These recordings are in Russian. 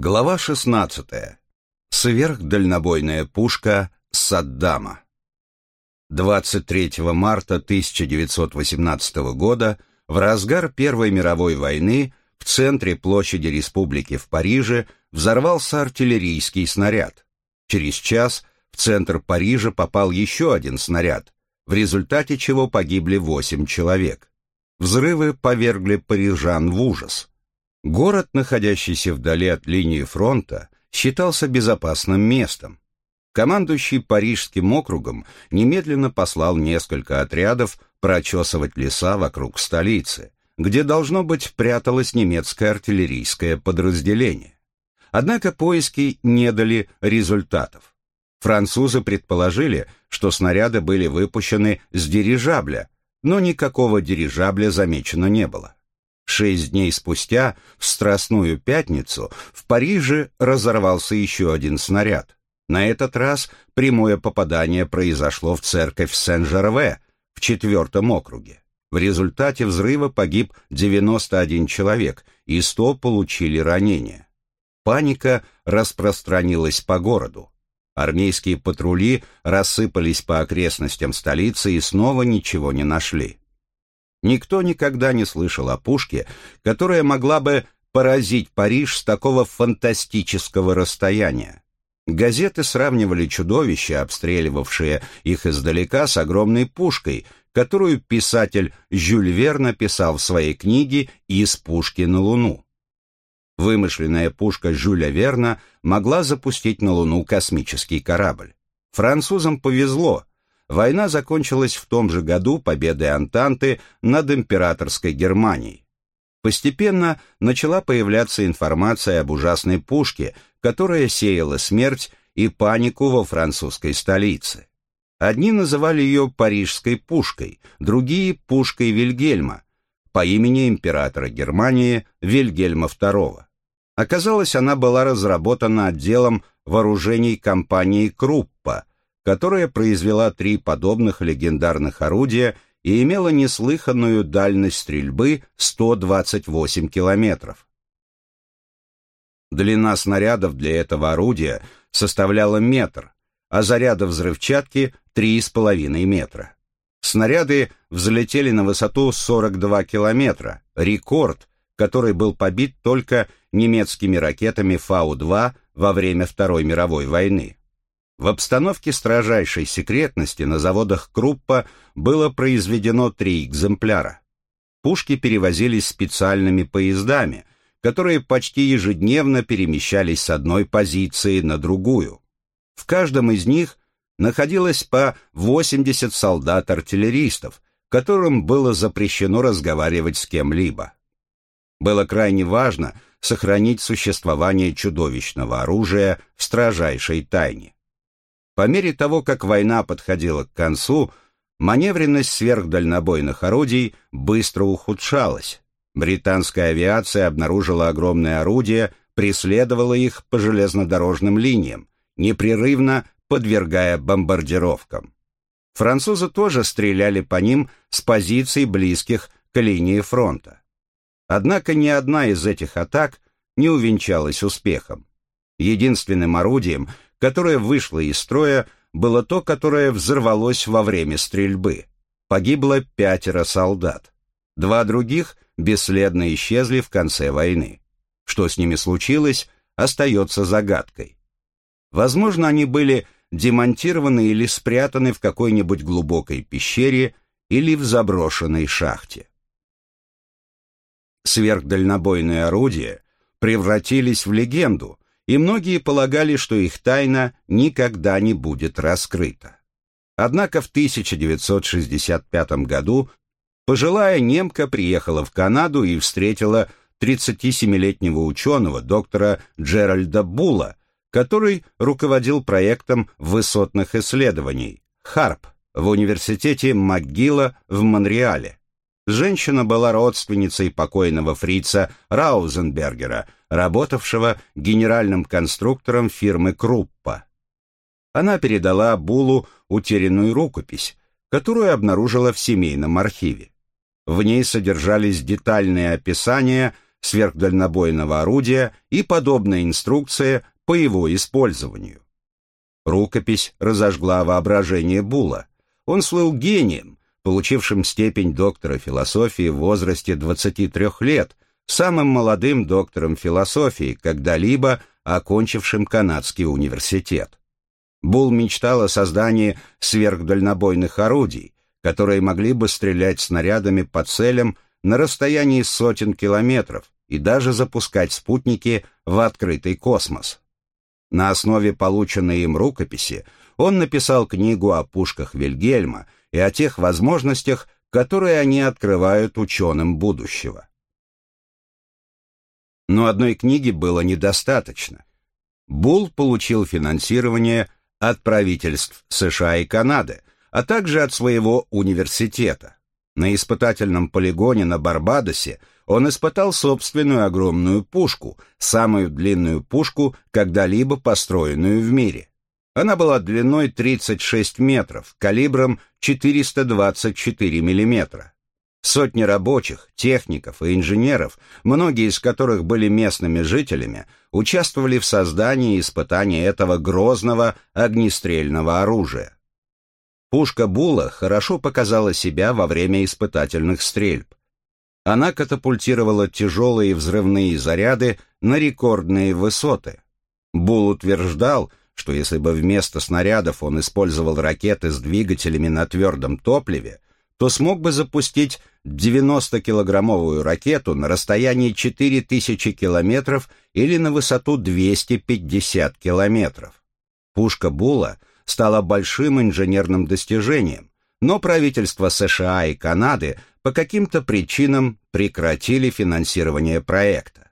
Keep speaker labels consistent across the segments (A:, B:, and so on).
A: Глава 16. Сверхдальнобойная пушка Саддама. 23 марта 1918 года, в разгар Первой мировой войны, в центре площади Республики в Париже взорвался артиллерийский снаряд. Через час в центр Парижа попал еще один снаряд, в результате чего погибли восемь человек. Взрывы повергли парижан в ужас. Город, находящийся вдали от линии фронта, считался безопасным местом. Командующий Парижским округом немедленно послал несколько отрядов прочесывать леса вокруг столицы, где, должно быть, пряталось немецкое артиллерийское подразделение. Однако поиски не дали результатов. Французы предположили, что снаряды были выпущены с дирижабля, но никакого дирижабля замечено не было. Шесть дней спустя, в Страстную Пятницу, в Париже разорвался еще один снаряд. На этот раз прямое попадание произошло в церковь Сен-Жерве в четвертом округе. В результате взрыва погиб 91 человек, и 100 получили ранения. Паника распространилась по городу. Армейские патрули рассыпались по окрестностям столицы и снова ничего не нашли. Никто никогда не слышал о пушке, которая могла бы поразить Париж с такого фантастического расстояния. Газеты сравнивали чудовища, обстреливавшие их издалека, с огромной пушкой, которую писатель Жюль Верн написал в своей книге «Из пушки на Луну». Вымышленная пушка Жюля Верна могла запустить на Луну космический корабль. Французам повезло, Война закончилась в том же году победой Антанты над императорской Германией. Постепенно начала появляться информация об ужасной пушке, которая сеяла смерть и панику во французской столице. Одни называли ее парижской пушкой, другие – пушкой Вильгельма, по имени императора Германии Вильгельма II. Оказалось, она была разработана отделом вооружений компании Круппа, которая произвела три подобных легендарных орудия и имела неслыханную дальность стрельбы 128 километров. Длина снарядов для этого орудия составляла метр, а заряда взрывчатки — 3,5 метра. Снаряды взлетели на высоту 42 километра, рекорд, который был побит только немецкими ракетами Фау-2 во время Второй мировой войны. В обстановке строжайшей секретности на заводах Круппа было произведено три экземпляра. Пушки перевозились специальными поездами, которые почти ежедневно перемещались с одной позиции на другую. В каждом из них находилось по 80 солдат-артиллеристов, которым было запрещено разговаривать с кем-либо. Было крайне важно сохранить существование чудовищного оружия в строжайшей тайне. По мере того, как война подходила к концу, маневренность сверхдальнобойных орудий быстро ухудшалась. Британская авиация обнаружила огромные орудия, преследовала их по железнодорожным линиям, непрерывно подвергая бомбардировкам. Французы тоже стреляли по ним с позиций, близких к линии фронта. Однако ни одна из этих атак не увенчалась успехом. Единственным орудием, которое вышло из строя, было то, которое взорвалось во время стрельбы. Погибло пятеро солдат. Два других бесследно исчезли в конце войны. Что с ними случилось, остается загадкой. Возможно, они были демонтированы или спрятаны в какой-нибудь глубокой пещере или в заброшенной шахте. Сверхдальнобойные орудия превратились в легенду, и многие полагали, что их тайна никогда не будет раскрыта. Однако в 1965 году пожилая немка приехала в Канаду и встретила 37-летнего ученого, доктора Джеральда Була, который руководил проектом высотных исследований «ХАРП» в университете МcGill в Монреале. Женщина была родственницей покойного фрица Раузенбергера, работавшего генеральным конструктором фирмы Круппа. Она передала Булу утерянную рукопись, которую обнаружила в семейном архиве. В ней содержались детальные описания сверхдальнобойного орудия и подобная инструкция по его использованию. Рукопись разожгла воображение Була. Он слыл гением, получившим степень доктора философии в возрасте 23 лет, самым молодым доктором философии, когда-либо окончившим канадский университет. Бул мечтал о создании сверхдальнобойных орудий, которые могли бы стрелять снарядами по целям на расстоянии сотен километров и даже запускать спутники в открытый космос. На основе полученной им рукописи он написал книгу о пушках Вильгельма и о тех возможностях, которые они открывают ученым будущего. Но одной книги было недостаточно. Булл получил финансирование от правительств США и Канады, а также от своего университета. На испытательном полигоне на Барбадосе он испытал собственную огромную пушку, самую длинную пушку, когда-либо построенную в мире. Она была длиной 36 метров, калибром 424 миллиметра. Сотни рабочих, техников и инженеров, многие из которых были местными жителями, участвовали в создании и испытании этого грозного огнестрельного оружия. Пушка Була хорошо показала себя во время испытательных стрельб. Она катапультировала тяжелые взрывные заряды на рекордные высоты. Бул утверждал, что если бы вместо снарядов он использовал ракеты с двигателями на твердом топливе, то смог бы запустить 90-килограммовую ракету на расстоянии 4000 километров или на высоту 250 километров. Пушка Була стало большим инженерным достижением, но правительства США и Канады по каким-то причинам прекратили финансирование проекта.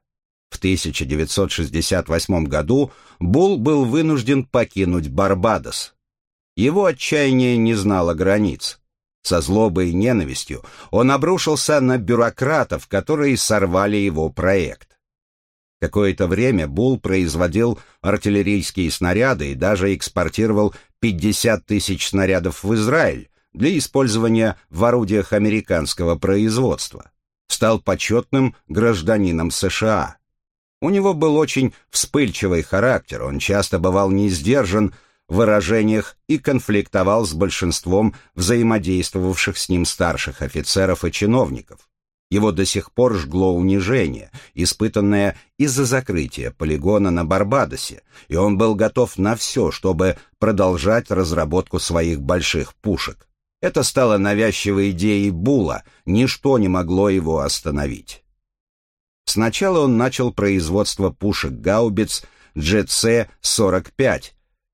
A: В 1968 году Булл был вынужден покинуть Барбадос. Его отчаяние не знало границ. Со злобой и ненавистью он обрушился на бюрократов, которые сорвали его проект. Какое-то время Бул производил артиллерийские снаряды и даже экспортировал 50 тысяч снарядов в Израиль для использования в орудиях американского производства. Стал почетным гражданином США. У него был очень вспыльчивый характер, он часто бывал не в выражениях и конфликтовал с большинством взаимодействовавших с ним старших офицеров и чиновников. Его до сих пор жгло унижение, испытанное из-за закрытия полигона на Барбадосе, и он был готов на все, чтобы продолжать разработку своих больших пушек. Это стало навязчивой идеей Була, ничто не могло его остановить. Сначала он начал производство пушек гаубиц GC-45.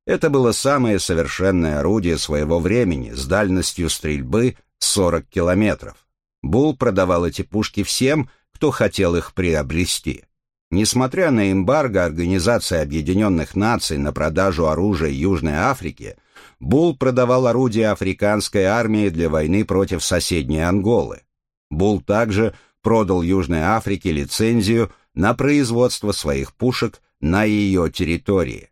A: Это было самое совершенное орудие своего времени с дальностью стрельбы 40 километров. Бул продавал эти пушки всем, кто хотел их приобрести. Несмотря на эмбарго Организации Объединенных Наций на продажу оружия Южной Африке, Бул продавал орудия африканской армии для войны против соседней Анголы. Бул также продал Южной Африке лицензию на производство своих пушек на ее территории.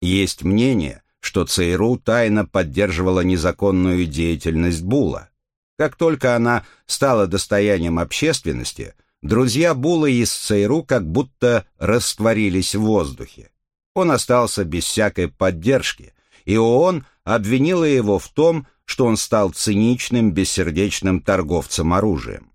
A: Есть мнение, что ЦРУ тайно поддерживала незаконную деятельность Була. Как только она стала достоянием общественности, друзья Була из ЦРУ как будто растворились в воздухе. Он остался без всякой поддержки, и ООН обвинила его в том, что он стал циничным, бессердечным торговцем оружием.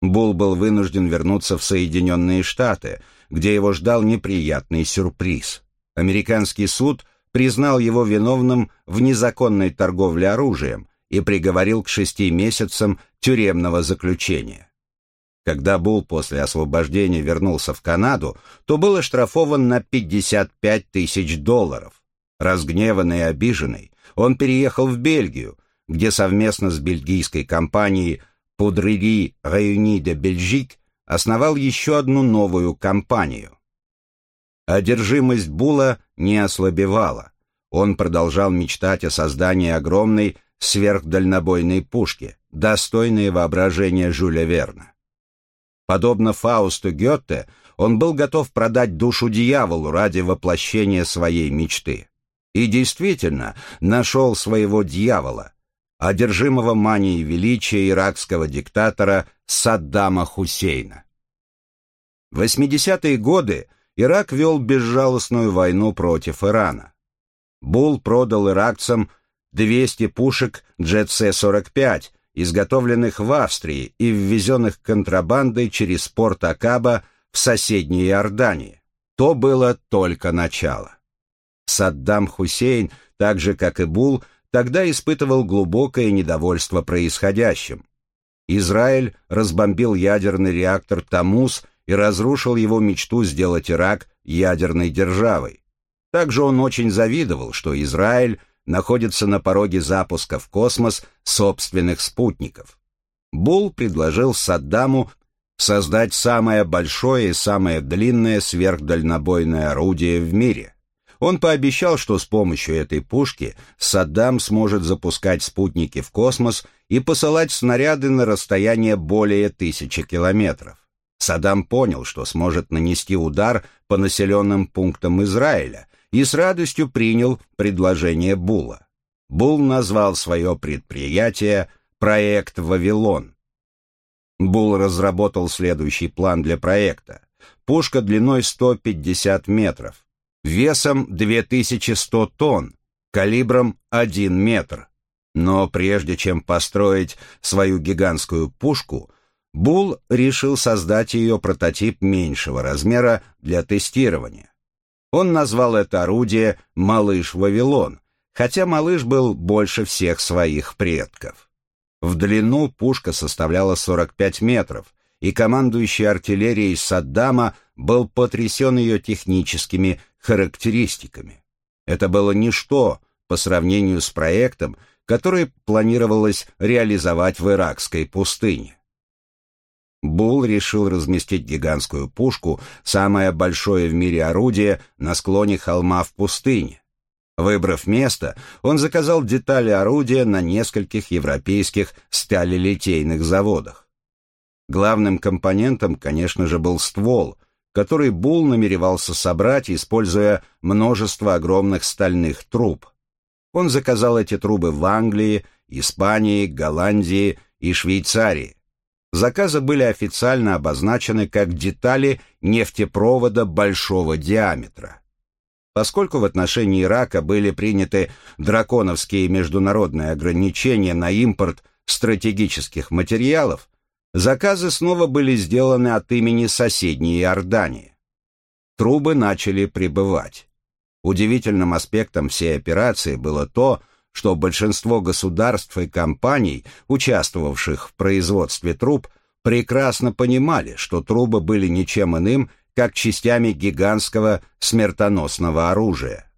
A: Бул был вынужден вернуться в Соединенные Штаты, где его ждал неприятный сюрприз. Американский суд признал его виновным в незаконной торговле оружием, и приговорил к шести месяцам тюремного заключения. Когда Бул после освобождения вернулся в Канаду, то был оштрафован на 55 тысяч долларов. Разгневанный и обиженный, он переехал в Бельгию, где совместно с бельгийской компанией Poudrerie Réunie de Belgique основал еще одну новую компанию. Одержимость Була не ослабевала. Он продолжал мечтать о создании огромной сверхдальнобойной пушки, достойные воображения Жюля Верна. Подобно Фаусту Гетте, он был готов продать душу дьяволу ради воплощения своей мечты. И действительно нашел своего дьявола. одержимого манией величия иракского диктатора Саддама Хусейна. В 80-е годы Ирак вел безжалостную войну против Ирана. Бул продал иракцам 200 пушек GC-45, изготовленных в Австрии и ввезенных контрабандой через порт Акаба в соседней Иордании. То было только начало. Саддам Хусейн, так же как и Бул, тогда испытывал глубокое недовольство происходящим. Израиль разбомбил ядерный реактор Тамуз и разрушил его мечту сделать Ирак ядерной державой. Также он очень завидовал, что Израиль находится на пороге запуска в космос собственных спутников. Бул предложил Саддаму создать самое большое и самое длинное сверхдальнобойное орудие в мире. Он пообещал, что с помощью этой пушки Саддам сможет запускать спутники в космос и посылать снаряды на расстояние более тысячи километров. Саддам понял, что сможет нанести удар по населенным пунктам Израиля, и с радостью принял предложение Була. Бул назвал свое предприятие «Проект Вавилон». Бул разработал следующий план для проекта. Пушка длиной 150 метров, весом 2100 тонн, калибром 1 метр. Но прежде чем построить свою гигантскую пушку, Бул решил создать ее прототип меньшего размера для тестирования. Он назвал это орудие «Малыш Вавилон», хотя малыш был больше всех своих предков. В длину пушка составляла 45 метров, и командующий артиллерией Саддама был потрясен ее техническими характеристиками. Это было ничто по сравнению с проектом, который планировалось реализовать в иракской пустыне. Бул решил разместить гигантскую пушку, самое большое в мире орудие, на склоне холма в пустыне. Выбрав место, он заказал детали орудия на нескольких европейских сталелитейных заводах. Главным компонентом, конечно же, был ствол, который Бул намеревался собрать, используя множество огромных стальных труб. Он заказал эти трубы в Англии, Испании, Голландии и Швейцарии. Заказы были официально обозначены как детали нефтепровода большого диаметра. Поскольку в отношении Ирака были приняты драконовские международные ограничения на импорт стратегических материалов, заказы снова были сделаны от имени соседней Иордании. Трубы начали прибывать. Удивительным аспектом всей операции было то, что большинство государств и компаний, участвовавших в производстве труб, прекрасно понимали, что трубы были ничем иным, как частями гигантского смертоносного оружия.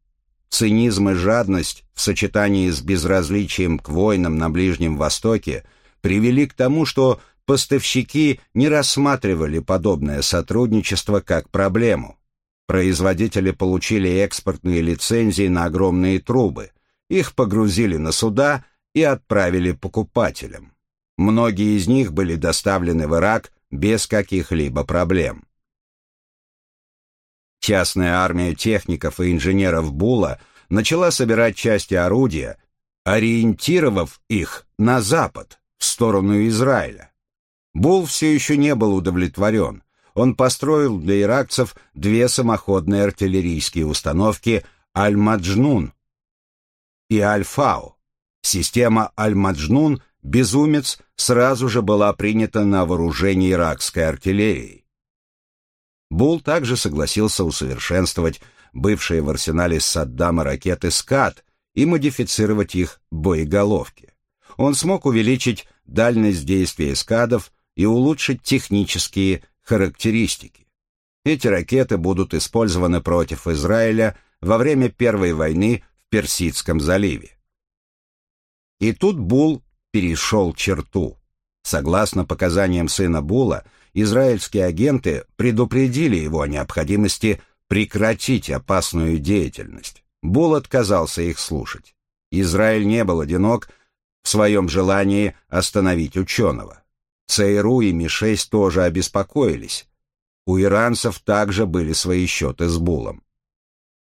A: Цинизм и жадность в сочетании с безразличием к войнам на Ближнем Востоке привели к тому, что поставщики не рассматривали подобное сотрудничество как проблему. Производители получили экспортные лицензии на огромные трубы, их погрузили на суда и отправили покупателям. Многие из них были доставлены в Ирак без каких-либо проблем. Частная армия техников и инженеров Була начала собирать части орудия, ориентировав их на запад, в сторону Израиля. Бул все еще не был удовлетворен. Он построил для иракцев две самоходные артиллерийские установки «Аль-Маджнун» и Альфау. Система Аль-Маджнун «Безумец» сразу же была принята на вооружение иракской артиллерии. Бул также согласился усовершенствовать бывшие в арсенале Саддама ракеты «Скат» и модифицировать их боеголовки. Он смог увеличить дальность действия «Скадов» и улучшить технические характеристики. Эти ракеты будут использованы против Израиля во время Первой войны Персидском заливе. И тут Бул перешел черту. Согласно показаниям сына Була, израильские агенты предупредили его о необходимости прекратить опасную деятельность. Бул отказался их слушать. Израиль не был одинок в своем желании остановить ученого. ЦРУ и Ми-6 тоже обеспокоились. У иранцев также были свои счеты с Булом.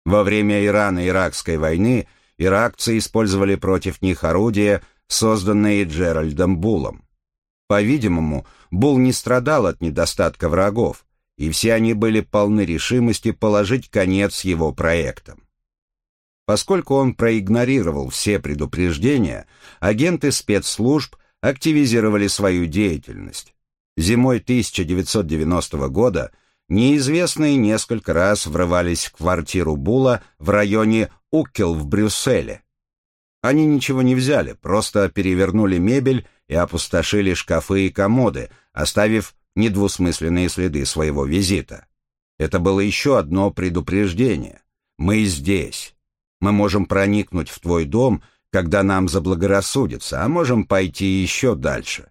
A: Во время Ирано-Иракской войны иракцы использовали против них орудия, созданные Джеральдом Буллом. По-видимому, Булл не страдал от недостатка врагов, и все они были полны решимости положить конец его проектам. Поскольку он проигнорировал все предупреждения, агенты спецслужб активизировали свою деятельность. Зимой 1990 года неизвестные несколько раз врывались в квартиру Була в районе Уккел в Брюсселе. Они ничего не взяли, просто перевернули мебель и опустошили шкафы и комоды, оставив недвусмысленные следы своего визита. Это было еще одно предупреждение. Мы здесь. Мы можем проникнуть в твой дом, когда нам заблагорассудится, а можем пойти еще дальше.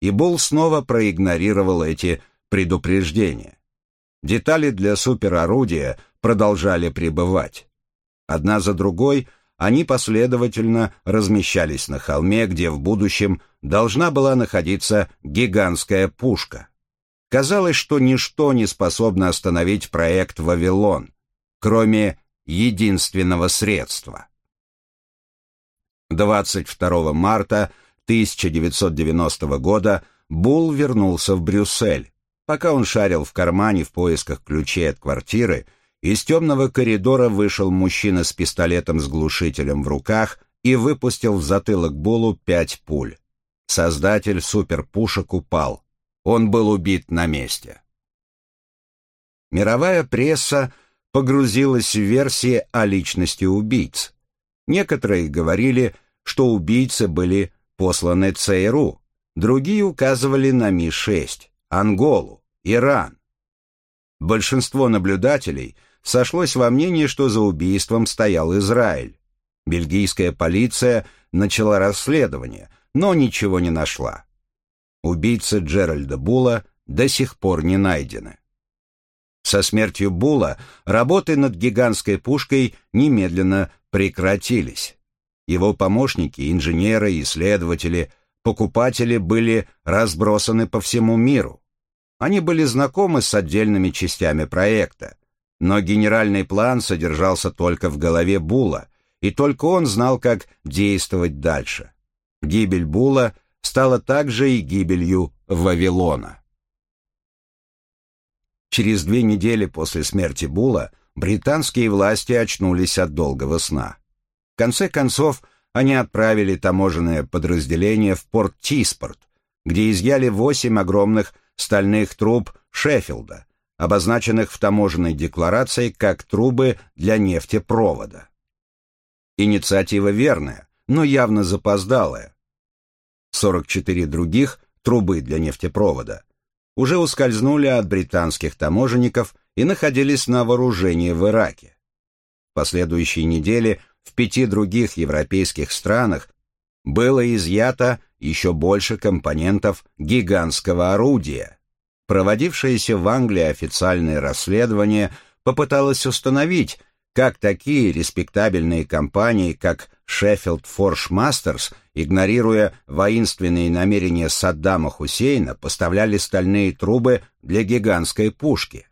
A: И Булл снова проигнорировал эти предупреждения. Детали для суперорудия продолжали прибывать. Одна за другой они последовательно размещались на холме, где в будущем должна была находиться гигантская пушка. Казалось, что ничто не способно остановить проект «Вавилон», кроме единственного средства. 22 марта 1990 года Булл вернулся в Брюссель. Пока он шарил в кармане в поисках ключей от квартиры, из темного коридора вышел мужчина с пистолетом с глушителем в руках и выпустил в затылок Буллу пять пуль. Создатель суперпушек упал. Он был убит на месте. Мировая пресса погрузилась в версии о личности убийц. Некоторые говорили, что убийцы были посланы ЦРУ, другие указывали на Ми-6, Анголу, Иран. Большинство наблюдателей сошлось во мнении, что за убийством стоял Израиль. Бельгийская полиция начала расследование, но ничего не нашла. Убийцы Джеральда Була до сих пор не найдены. Со смертью Була работы над гигантской пушкой немедленно прекратились. Его помощники, инженеры, исследователи, покупатели были разбросаны по всему миру. Они были знакомы с отдельными частями проекта, но генеральный план содержался только в голове Була, и только он знал, как действовать дальше. Гибель Була стала также и гибелью Вавилона. Через две недели после смерти Була британские власти очнулись от долгого сна. В конце концов, они отправили таможенное подразделение в порт Тиспорт, где изъяли восемь огромных стальных труб Шеффилда, обозначенных в таможенной декларации как трубы для нефтепровода. Инициатива верная, но явно запоздалая, 44 других трубы для нефтепровода уже ускользнули от британских таможенников и находились на вооружении в Ираке. В последующие недели в пяти других европейских странах было изъято еще больше компонентов гигантского орудия. Проводившееся в Англии официальное расследование попыталось установить, как такие респектабельные компании, как Sheffield Forge Masters игнорируя воинственные намерения Саддама Хусейна, поставляли стальные трубы для гигантской пушки.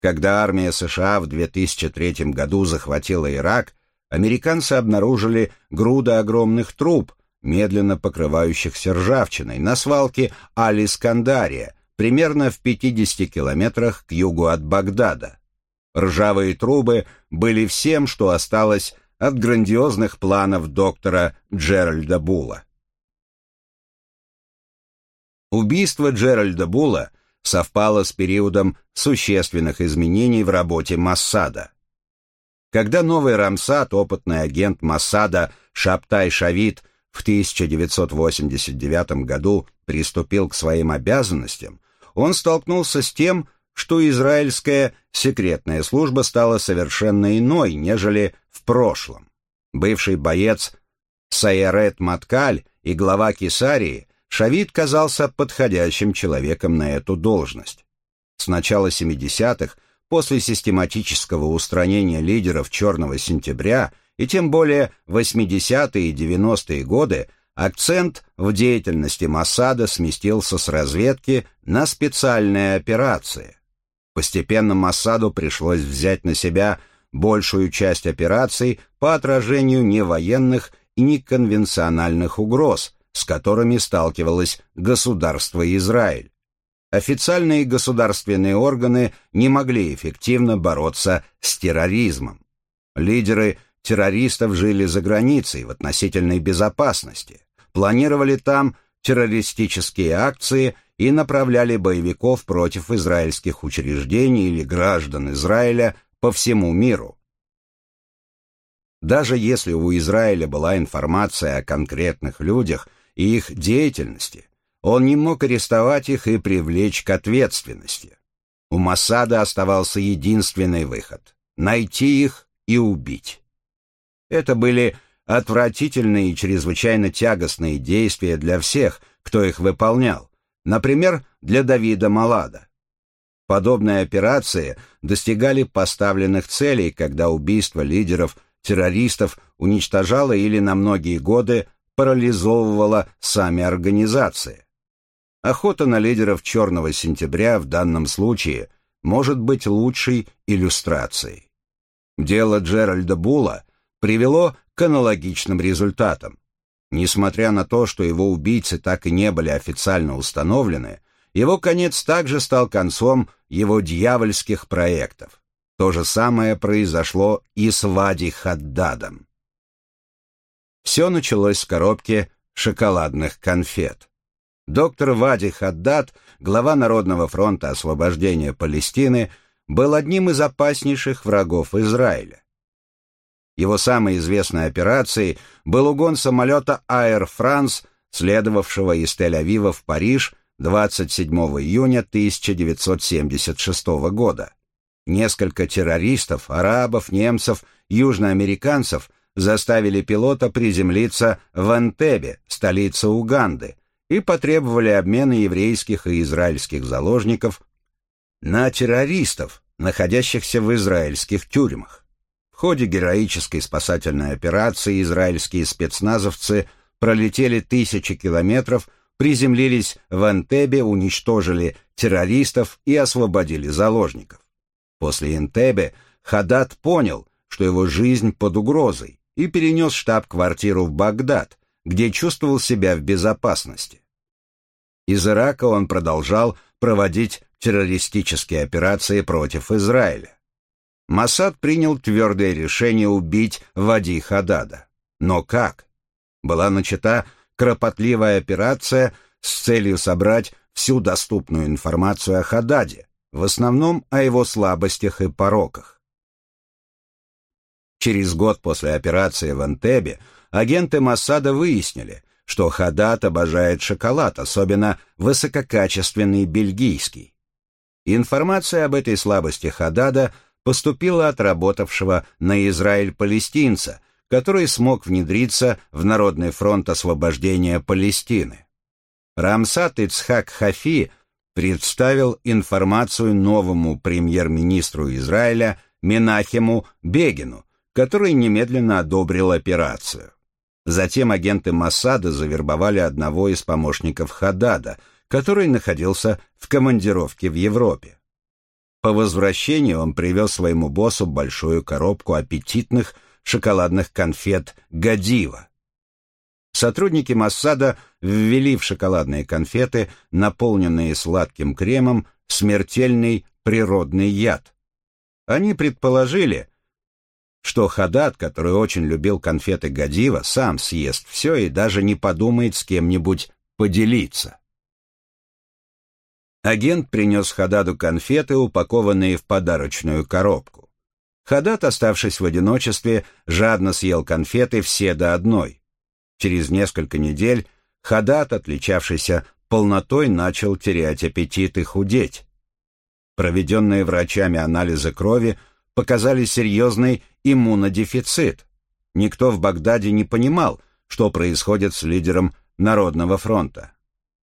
A: Когда армия США в 2003 году захватила Ирак, американцы обнаружили груды огромных труб, медленно покрывающихся ржавчиной, на свалке Аль-Искандария, примерно в 50 километрах к югу от Багдада. Ржавые трубы были всем, что осталось от грандиозных планов доктора Джеральда Була. Убийство Джеральда Була совпало с периодом существенных изменений в работе Массада. Когда новый Рамсад, опытный агент Массада Шаптай Шавид в 1989 году приступил к своим обязанностям, он столкнулся с тем, что израильская секретная служба стала совершенно иной, нежели прошлом. Бывший боец Сайерет Маткаль и глава Кесарии, Шавид казался подходящим человеком на эту должность. С начала 70-х, после систематического устранения лидеров «Черного сентября» и тем более 80-е и 90-е годы, акцент в деятельности Масада сместился с разведки на специальные операции. Постепенно Масаду пришлось взять на себя большую часть операций по отражению невоенных и неконвенциональных угроз, с которыми сталкивалось государство Израиль. Официальные государственные органы не могли эффективно бороться с терроризмом. Лидеры террористов жили за границей в относительной безопасности, планировали там террористические акции и направляли боевиков против израильских учреждений или граждан Израиля по всему миру. Даже если у Израиля была информация о конкретных людях и их деятельности, он не мог арестовать их и привлечь к ответственности. У Масада оставался единственный выход — найти их и убить. Это были отвратительные и чрезвычайно тягостные действия для всех, кто их выполнял, например, для Давида Малада. Подобные операции достигали поставленных целей, когда убийство лидеров террористов уничтожало или на многие годы парализовывало сами организации. Охота на лидеров «Черного сентября» в данном случае может быть лучшей иллюстрацией. Дело Джеральда Була привело к аналогичным результатам. Несмотря на то, что его убийцы так и не были официально установлены, его конец также стал концом его дьявольских проектов. То же самое произошло и с Вади Хаддадом. Все началось с коробки шоколадных конфет. Доктор Вади Хаддад, глава Народного фронта освобождения Палестины, был одним из опаснейших врагов Израиля. Его самой известной операцией был угон самолета Air France, следовавшего из Тель-Авива в Париж 27 июня 1976 года. Несколько террористов, арабов, немцев, южноамериканцев заставили пилота приземлиться в Антебе, столице Уганды, и потребовали обмена еврейских и израильских заложников на террористов, находящихся в израильских тюрьмах. В ходе героической спасательной операции израильские спецназовцы пролетели тысячи километров, приземлились в Антебе, уничтожили террористов и освободили заложников. После Энтебе Хадад понял, что его жизнь под угрозой, и перенес штаб-квартиру в Багдад, где чувствовал себя в безопасности. Из Ирака он продолжал проводить террористические операции против Израиля. Масад принял твердое решение убить Вади Хадада. Но как? Была начата кропотливая операция с целью собрать всю доступную информацию о Хададе, в основном о его слабостях и пороках. Через год после операции в Антебе агенты Массада выяснили, что Хадат обожает шоколад, особенно высококачественный бельгийский. Информация об этой слабости Хадада поступила от работавшего на Израиль палестинца, который смог внедриться в Народный фронт освобождения Палестины. Рамсат Ицхак Хафи представил информацию новому премьер-министру Израиля Менахему Бегину, который немедленно одобрил операцию. Затем агенты Массада завербовали одного из помощников Хадада, который находился в командировке в Европе. По возвращении он привез своему боссу большую коробку аппетитных шоколадных конфет «Гадива». Сотрудники Массада ввели в шоколадные конфеты, наполненные сладким кремом, смертельный природный яд. Они предположили, что Хадат, который очень любил конфеты Гадива, сам съест все и даже не подумает с кем-нибудь поделиться. Агент принес Хададу конфеты, упакованные в подарочную коробку. Хадат, оставшись в одиночестве, жадно съел конфеты все до одной. Через несколько недель Хадат, отличавшийся полнотой, начал терять аппетит и худеть. Проведенные врачами анализы крови показали серьезный иммунодефицит. Никто в Багдаде не понимал, что происходит с лидером Народного фронта.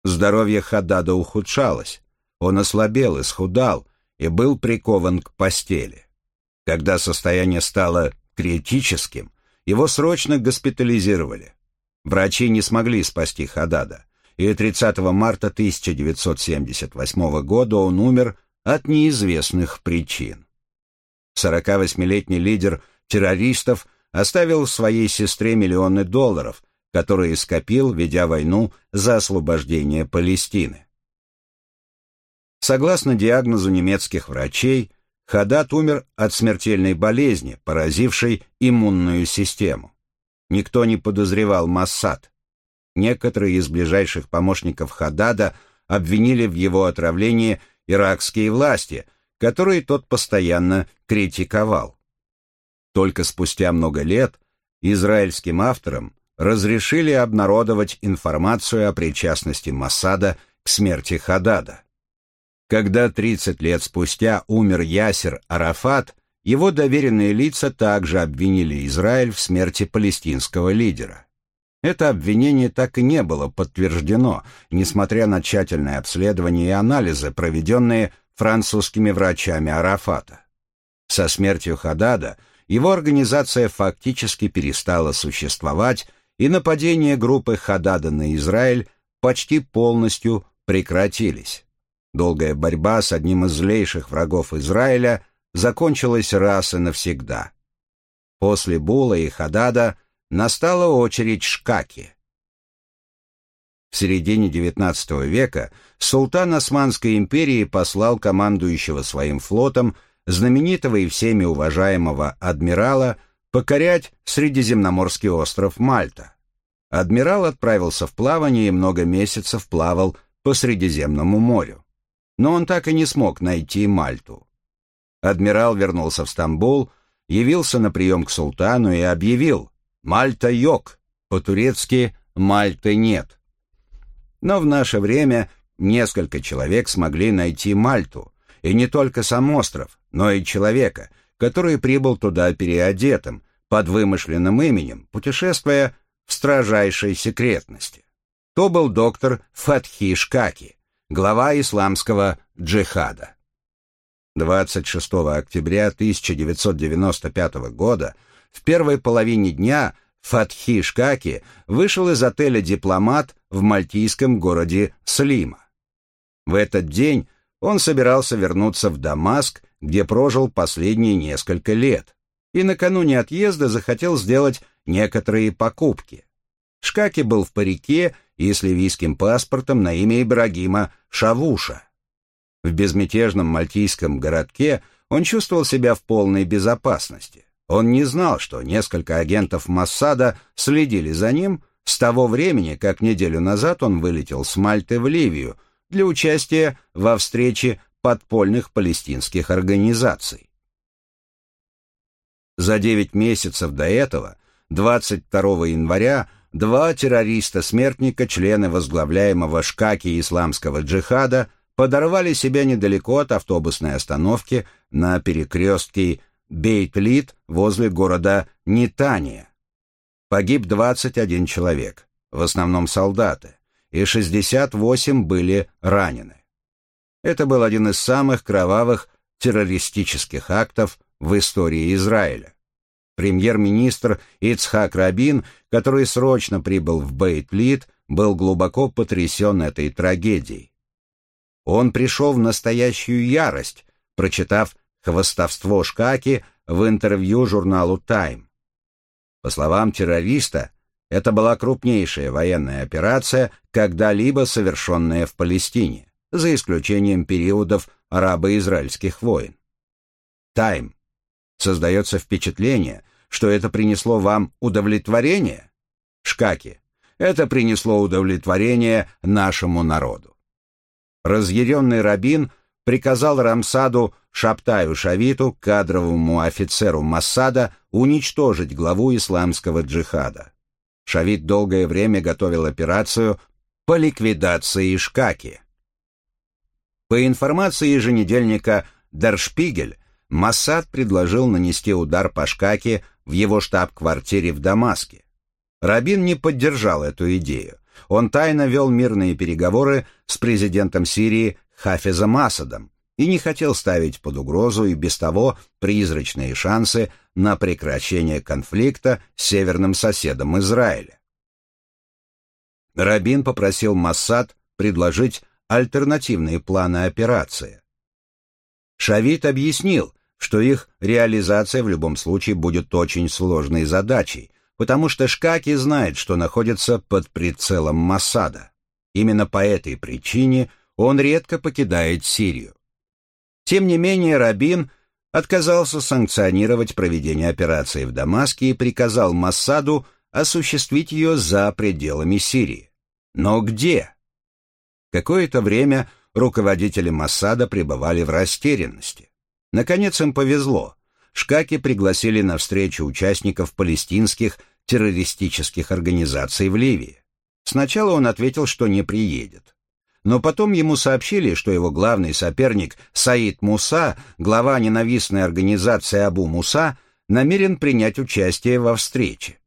A: Здоровье Хаддада ухудшалось. Он ослабел, исхудал и был прикован к постели. Когда состояние стало критическим, его срочно госпитализировали. Врачи не смогли спасти Хадада, и 30 марта 1978 года он умер от неизвестных причин. 48-летний лидер террористов оставил своей сестре миллионы долларов, которые скопил, ведя войну за освобождение Палестины. Согласно диагнозу немецких врачей, Хадад умер от смертельной болезни, поразившей иммунную систему. Никто не подозревал Массад. Некоторые из ближайших помощников Хадада обвинили в его отравлении иракские власти, которые тот постоянно критиковал. Только спустя много лет израильским авторам разрешили обнародовать информацию о причастности Масада к смерти Хадада. Когда 30 лет спустя умер Ясер Арафат, его доверенные лица также обвинили Израиль в смерти палестинского лидера. Это обвинение так и не было подтверждено, несмотря на тщательное обследование и анализы, проведенные французскими врачами Арафата. Со смертью Хадада его организация фактически перестала существовать, и нападения группы Хадада на Израиль почти полностью прекратились. Долгая борьба с одним из злейших врагов Израиля закончилась раз и навсегда. После Була и Хадада настала очередь Шкаки. В середине XIX века султан Османской империи послал командующего своим флотом знаменитого и всеми уважаемого адмирала покорять Средиземноморский остров Мальта. Адмирал отправился в плавание и много месяцев плавал по Средиземному морю. Но он так и не смог найти Мальту. Адмирал вернулся в Стамбул, явился на прием к султану и объявил «Мальта йог», по-турецки «Мальты нет». Но в наше время несколько человек смогли найти Мальту, и не только сам остров, но и человека, который прибыл туда переодетым, под вымышленным именем, путешествуя в строжайшей секретности. То был доктор Фатхи Шкаки, глава исламского джихада. 26 октября 1995 года в первой половине дня Фатхи Шкаки вышел из отеля «Дипломат» в мальтийском городе Слима. В этот день он собирался вернуться в Дамаск, где прожил последние несколько лет, и накануне отъезда захотел сделать некоторые покупки. Шкаки был в парике и с ливийским паспортом на имя Ибрагима Шавуша. В безмятежном мальтийском городке он чувствовал себя в полной безопасности. Он не знал, что несколько агентов Массада следили за ним с того времени, как неделю назад он вылетел с Мальты в Ливию для участия во встрече подпольных палестинских организаций. За девять месяцев до этого, 22 января, два террориста-смертника, члены возглавляемого Шкаки исламского джихада, подорвали себя недалеко от автобусной остановки на перекрестке Бейт-Лид возле города Нитания. Погиб 21 человек, в основном солдаты, и 68 были ранены. Это был один из самых кровавых террористических актов в истории Израиля. Премьер-министр Ицхак Рабин, который срочно прибыл в Бейт-Лид, был глубоко потрясен этой трагедией. Он пришел в настоящую ярость, прочитав хвостовство Шкаки в интервью журналу «Тайм». По словам террориста, это была крупнейшая военная операция, когда-либо совершенная в Палестине за исключением периодов арабо-израильских войн. Тайм. Создается впечатление, что это принесло вам удовлетворение? Шкаки. Это принесло удовлетворение нашему народу. Разъяренный Рабин приказал Рамсаду Шаптаю Шавиту, кадровому офицеру Массада, уничтожить главу исламского джихада. Шавит долгое время готовил операцию по ликвидации Шкаки. По информации еженедельника «Дершпигель», Массад предложил нанести удар по Шкаке в его штаб-квартире в Дамаске. Рабин не поддержал эту идею. Он тайно вел мирные переговоры с президентом Сирии Хафизом Асадом и не хотел ставить под угрозу и без того призрачные шансы на прекращение конфликта с северным соседом Израиля. Рабин попросил Массад предложить альтернативные планы операции. Шавит объяснил, что их реализация в любом случае будет очень сложной задачей, потому что Шкаки знает, что находится под прицелом Масада. Именно по этой причине он редко покидает Сирию. Тем не менее, Рабин отказался санкционировать проведение операции в Дамаске и приказал Массаду осуществить ее за пределами Сирии. Но где? Какое-то время руководители Массада пребывали в растерянности. Наконец им повезло. Шкаки пригласили на встречу участников палестинских террористических организаций в Ливии. Сначала он ответил, что не приедет. Но потом ему сообщили, что его главный соперник Саид Муса, глава ненавистной организации Абу Муса, намерен принять участие во встрече.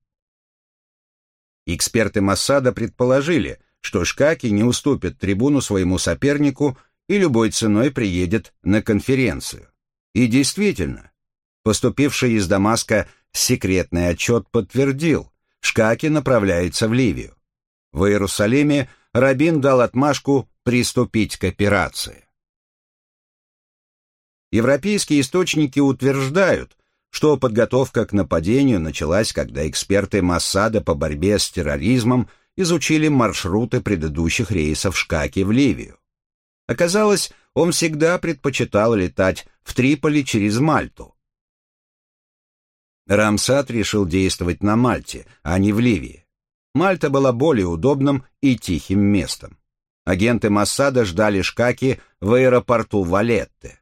A: Эксперты Массада предположили, что Шкаки не уступит трибуну своему сопернику и любой ценой приедет на конференцию. И действительно, поступивший из Дамаска секретный отчет подтвердил, Шкаки направляется в Ливию. В Иерусалиме Рабин дал отмашку приступить к операции. Европейские источники утверждают, что подготовка к нападению началась, когда эксперты Массада по борьбе с терроризмом изучили маршруты предыдущих рейсов Шкаки в Ливию. Оказалось, он всегда предпочитал летать в Триполи через Мальту. Рамсат решил действовать на Мальте, а не в Ливии. Мальта была более удобным и тихим местом. Агенты Массада ждали Шкаки в аэропорту Валетте.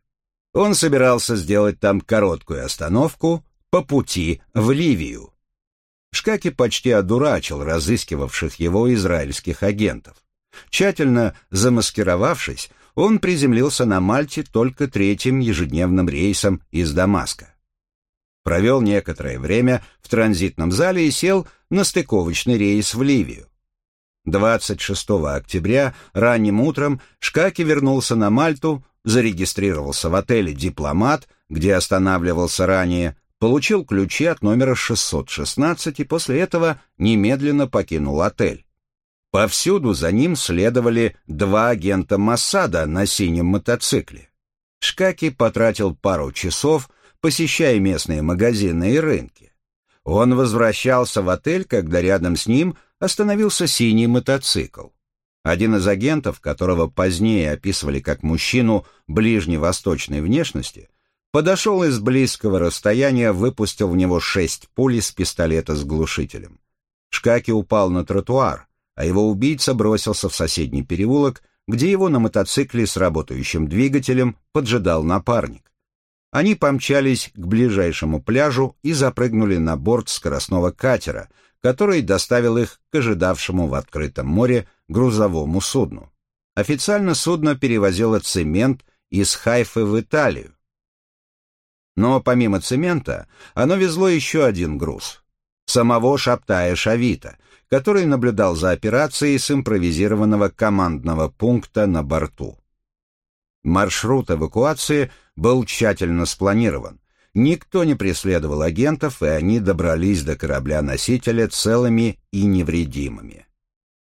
A: Он собирался сделать там короткую остановку по пути в Ливию. Шкаки почти одурачил разыскивавших его израильских агентов. Тщательно замаскировавшись, он приземлился на Мальте только третьим ежедневным рейсом из Дамаска. Провел некоторое время в транзитном зале и сел на стыковочный рейс в Ливию. 26 октября ранним утром Шкаки вернулся на Мальту, зарегистрировался в отеле «Дипломат», где останавливался ранее, получил ключи от номера 616 и после этого немедленно покинул отель. Повсюду за ним следовали два агента Массада на синем мотоцикле. Шкаки потратил пару часов, посещая местные магазины и рынки. Он возвращался в отель, когда рядом с ним остановился синий мотоцикл. Один из агентов, которого позднее описывали как мужчину ближневосточной внешности, подошел из близкого расстояния, выпустил в него шесть пуль из пистолета с глушителем. Шкаки упал на тротуар, а его убийца бросился в соседний переулок, где его на мотоцикле с работающим двигателем поджидал напарник. Они помчались к ближайшему пляжу и запрыгнули на борт скоростного катера, который доставил их к ожидавшему в открытом море грузовому судну. Официально судно перевозило цемент из Хайфы в Италию. Но помимо цемента, оно везло еще один груз — самого Шаптая Шавита, который наблюдал за операцией с импровизированного командного пункта на борту. Маршрут эвакуации был тщательно спланирован. Никто не преследовал агентов, и они добрались до корабля-носителя целыми и невредимыми.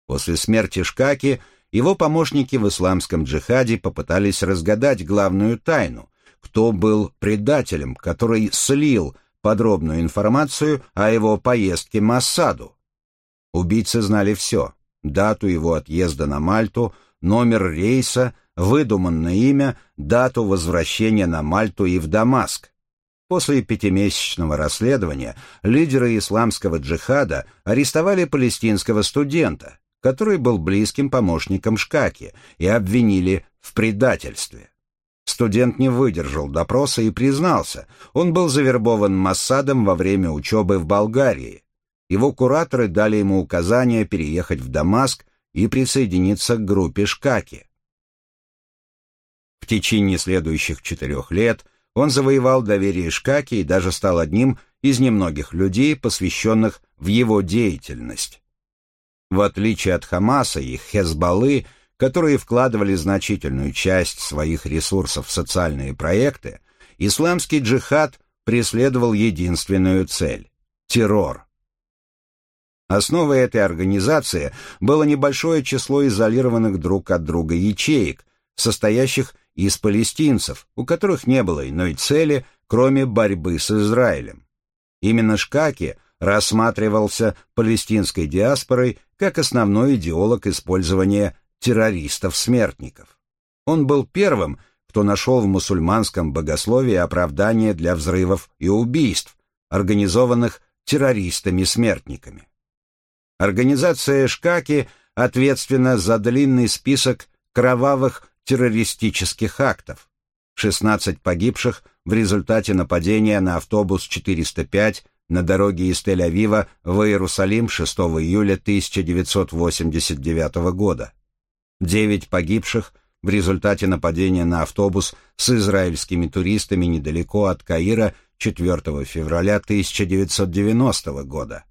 A: После смерти Шкаки его помощники в исламском джихаде попытались разгадать главную тайну, кто был предателем, который слил подробную информацию о его поездке Массаду. Убийцы знали все — дату его отъезда на Мальту, номер рейса, выдуманное имя, дату возвращения на Мальту и в Дамаск. После пятимесячного расследования лидеры исламского джихада арестовали палестинского студента, который был близким помощником Шкаки, и обвинили в предательстве. Студент не выдержал допроса и признался, он был завербован Массадом во время учебы в Болгарии. Его кураторы дали ему указание переехать в Дамаск и присоединиться к группе Шкаки. В течение следующих четырех лет он завоевал доверие Шкаки и даже стал одним из немногих людей, посвященных в его деятельность. В отличие от Хамаса и Хезбаллы, которые вкладывали значительную часть своих ресурсов в социальные проекты, исламский джихад преследовал единственную цель – террор. Основой этой организации было небольшое число изолированных друг от друга ячеек, состоящих из палестинцев, у которых не было иной цели, кроме борьбы с Израилем. Именно Шкаки рассматривался палестинской диаспорой как основной идеолог использования террористов-смертников. Он был первым, кто нашел в мусульманском богословии оправдание для взрывов и убийств, организованных террористами-смертниками. Организация Шкаки ответственна за длинный список кровавых террористических актов. 16 погибших в результате нападения на автобус 405 на дороге из Тель-Авива в Иерусалим 6 июля 1989 года. 9 погибших в результате нападения на автобус с израильскими туристами недалеко от Каира 4 февраля 1990 года.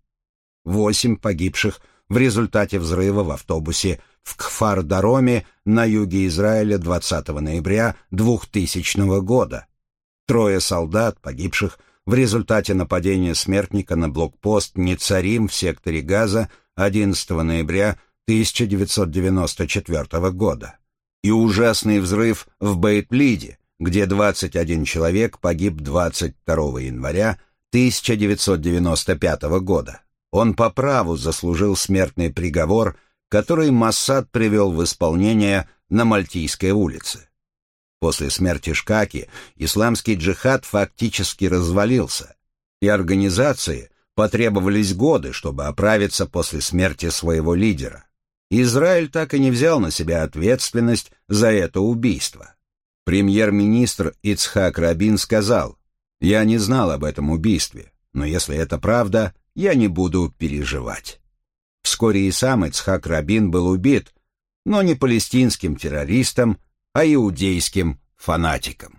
A: 8 погибших в результате взрыва в автобусе в Кфар-Дароме на юге Израиля 20 ноября 2000 года. Трое солдат, погибших в результате нападения смертника на блокпост Ницарим в секторе Газа 11 ноября 1994 года. И ужасный взрыв в Бейт-Лиде, где 21 человек погиб 22 января 1995 года. Он по праву заслужил смертный приговор, который Массад привел в исполнение на Мальтийской улице. После смерти Шкаки исламский джихад фактически развалился, и организации потребовались годы, чтобы оправиться после смерти своего лидера. Израиль так и не взял на себя ответственность за это убийство. Премьер-министр Ицхак Рабин сказал, «Я не знал об этом убийстве, но если это правда, я не буду переживать. Вскоре и сам Ицхак Рабин был убит, но не палестинским террористом, а иудейским фанатиком.